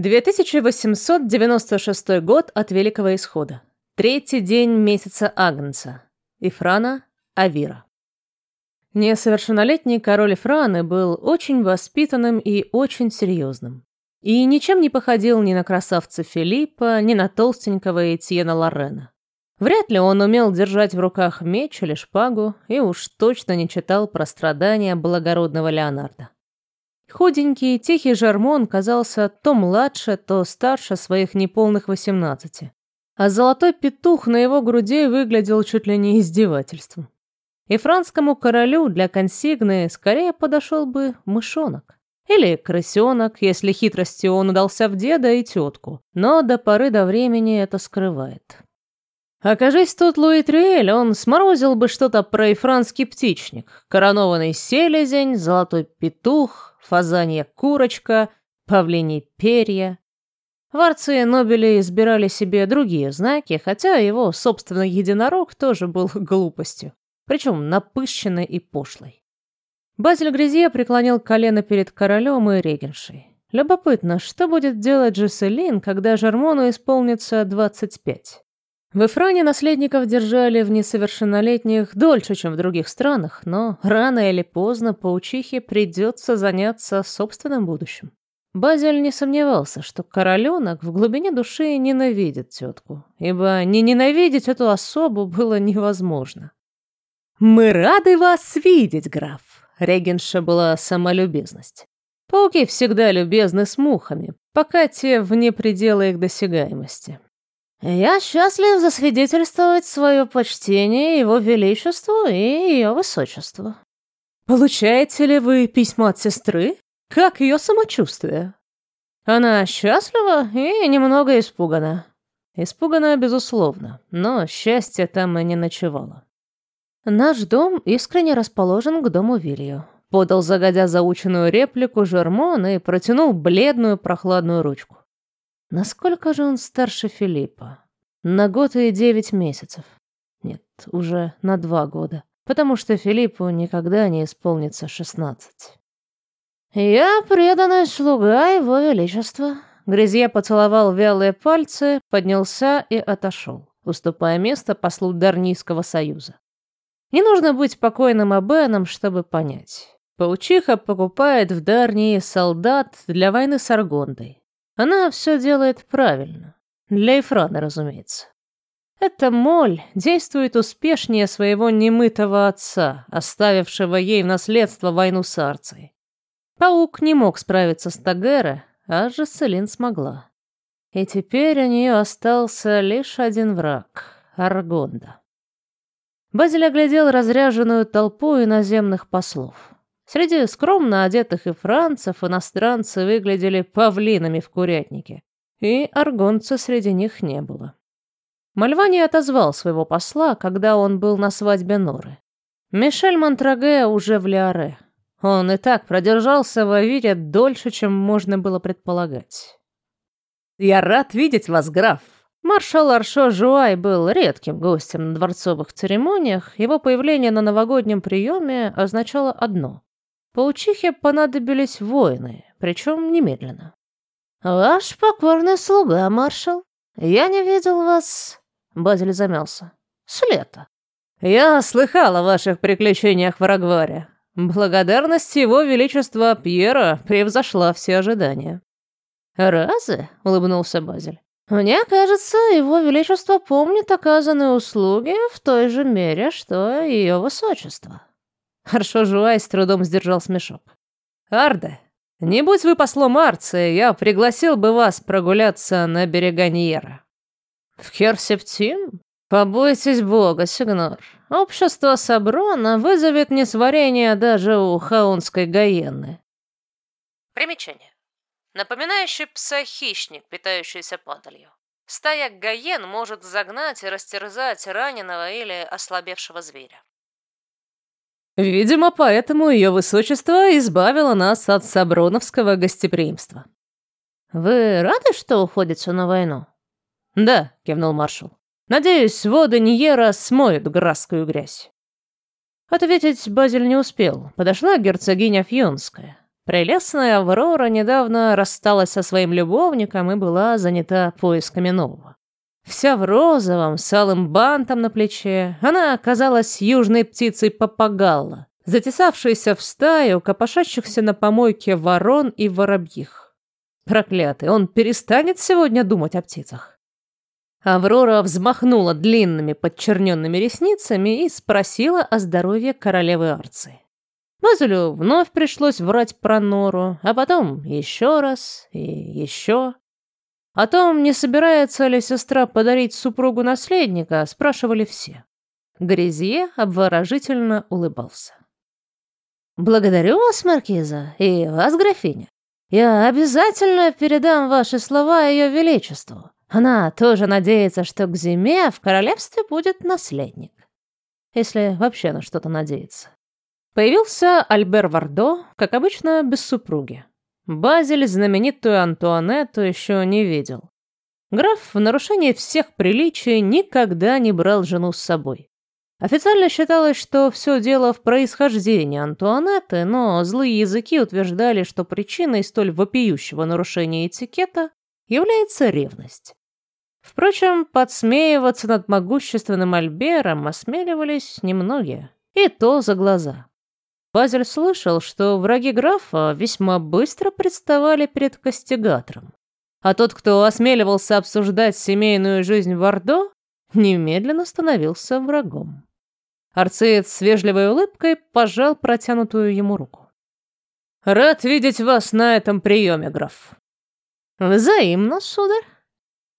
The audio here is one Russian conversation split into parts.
2896 год от Великого Исхода. Третий день месяца Агнца. Ифрана Авира. Несовершеннолетний король Ифраны был очень воспитанным и очень серьезным. И ничем не походил ни на красавца Филиппа, ни на толстенького Этьена Лорена. Вряд ли он умел держать в руках меч или шпагу, и уж точно не читал про страдания благородного Леонарда. Худенький, тихий Жармон казался то младше, то старше своих неполных восемнадцати. А золотой петух на его груди выглядел чуть ли не издевательством. И францскому королю для консигны скорее подошел бы мышонок. Или крысенок, если хитростью он удался в деда и тетку. Но до поры до времени это скрывает. Окажись тут Луи Трюэль, он сморозил бы что-то про ифранский птичник, коронованный селезень, золотой петух, фазанья курочка, павлиний перья. В Арции Нобели избирали себе другие знаки, хотя его собственный единорог тоже был глупостью, причем напыщенной и пошлой. Базиль Грязье преклонил колено перед королем и регеншей. Любопытно, что будет делать Джесселин, когда Жермону исполнится двадцать пять. В Эфране наследников держали в несовершеннолетних дольше, чем в других странах, но рано или поздно паучихе придется заняться собственным будущим. Базель не сомневался, что короленок в глубине души ненавидит тетку, ибо не ненавидеть эту особу было невозможно. «Мы рады вас видеть, граф!» Регенша была самолюбезность. Пауки всегда любезны с мухами, пока те вне предела их досягаемости. Я счастлив засвидетельствовать свое почтение его величеству и ее высочеству. Получаете ли вы письмо от сестры? Как ее самочувствие? Она счастлива и немного испугана. Испугана, безусловно, но счастье там и не ночевало. Наш дом искренне расположен к дому Вилью. Подал загодя заученную реплику Жермон и протянул бледную прохладную ручку. Насколько же он старше Филиппа? На год и девять месяцев. Нет, уже на два года. Потому что Филиппу никогда не исполнится шестнадцать. «Я преданный слуга его величества». Грязье поцеловал вялые пальцы, поднялся и отошел, уступая место послу Дарнийского союза. Не нужно быть покойным Абеном, чтобы понять. Паучиха покупает в Дарнии солдат для войны с Аргондой. Она все делает правильно. Для Эфрана, разумеется. Эта моль действует успешнее своего немытого отца, оставившего ей в наследство войну с Арцией. Паук не мог справиться с Тагера, а Жаселин смогла. И теперь у нее остался лишь один враг — Аргонда. Базиль оглядел разряженную толпу иноземных послов. Среди скромно одетых и францев иностранцы выглядели павлинами в курятнике, и аргонца среди них не было. Мальвани отозвал своего посла, когда он был на свадьбе Норы. Мишель Монтраге уже в Лиаре. Он и так продержался в Авире дольше, чем можно было предполагать. «Я рад видеть вас, граф!» Маршал Аршо Жуай был редким гостем на дворцовых церемониях. Его появление на новогоднем приеме означало одно Паучихе понадобились воины, причем немедленно. «Ваш покорный слуга, маршал. Я не видел вас...» Базиль замялся. «С лета». «Я слыхал о ваших приключениях в Рагваре. Благодарность его величества Пьера превзошла все ожидания». «Разве?» — улыбнулся Базиль. «Мне кажется, его величество помнит оказанные услуги в той же мере, что и ее высочество». Харшо Жуай с трудом сдержал смешок. «Арде, не будь вы послом Арции, я пригласил бы вас прогуляться на берега Ньера». «В Херсептим? Побойтесь бога, Сигнор. Общество Саброна вызовет несварение даже у хаунской гаенны». Примечание. Напоминающий пса-хищник, питающийся падалью. Стая гаен может загнать и растерзать раненого или ослабевшего зверя. Видимо, поэтому ее высочество избавило нас от саброновского гостеприимства. «Вы рады, что уходите на войну?» «Да», — кивнул маршал. «Надеюсь, воды Ниера смоют грасскую грязь». Ответить Базиль не успел. Подошла герцогиня Фьонская. Прелестная Аврора недавно рассталась со своим любовником и была занята поисками нового. Вся в розовом, с алым бантом на плече, она оказалась южной птицей папагалла, затесавшейся в стаю копошащихся на помойке ворон и воробьих. Проклятый, он перестанет сегодня думать о птицах. Аврора взмахнула длинными подчерненными ресницами и спросила о здоровье королевы Арции. Базелю вновь пришлось врать про Нору, а потом еще раз и еще. О том, не собирается ли сестра подарить супругу наследника, спрашивали все. Грязье обворожительно улыбался. «Благодарю вас, Маркиза, и вас, графиня. Я обязательно передам ваши слова Ее Величеству. Она тоже надеется, что к зиме в королевстве будет наследник. Если вообще на что-то надеется. Появился Альбер Вардо, как обычно, без супруги. Базель знаменитую Антуанетту еще не видел. Граф в нарушении всех приличий никогда не брал жену с собой. Официально считалось, что все дело в происхождении Антуанетты, но злые языки утверждали, что причиной столь вопиющего нарушения этикета является ревность. Впрочем, подсмеиваться над могущественным Альбером осмеливались немногие, и то за глаза. Базель слышал, что враги графа весьма быстро представали перед костегатором. А тот, кто осмеливался обсуждать семейную жизнь Вардо, немедленно становился врагом. Арцеец с вежливой улыбкой пожал протянутую ему руку. «Рад видеть вас на этом приеме, граф». «Взаимно, сударь.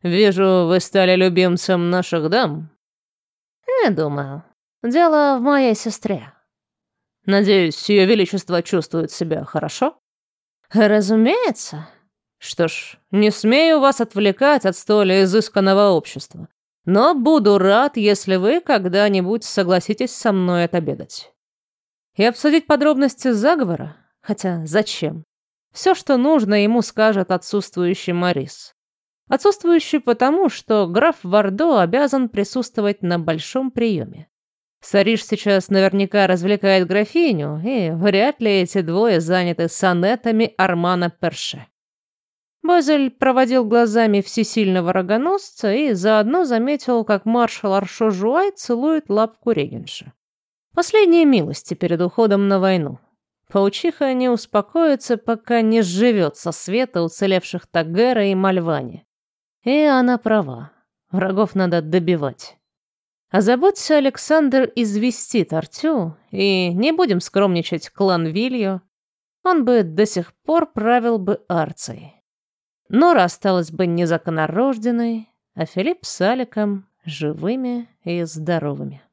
Вижу, вы стали любимцем наших дам». «Не думаю. Дело в моей сестре». Надеюсь, ее величество чувствует себя хорошо? Разумеется. Что ж, не смею вас отвлекать от столь изысканного общества. Но буду рад, если вы когда-нибудь согласитесь со мной отобедать. И обсудить подробности заговора? Хотя зачем? Все, что нужно, ему скажет отсутствующий Морис. Отсутствующий потому, что граф Вардо обязан присутствовать на большом приеме. Сариш сейчас наверняка развлекает графиню, и вряд ли эти двое заняты сонетами Армана Перше. Базель проводил глазами всесильного рогоносца и заодно заметил, как маршал Аршо Жуай целует лапку регенша. Последние милости перед уходом на войну. Паучиха не успокоится, пока не сживет со света уцелевших Тагера и Мальвани. И она права. Врагов надо добивать. Озаботься, Александр известит Артю, и не будем скромничать клан Вилью, он бы до сих пор правил бы Арцией. Нора осталась бы незаконнорожденной, а Филипп с Аликом живыми и здоровыми.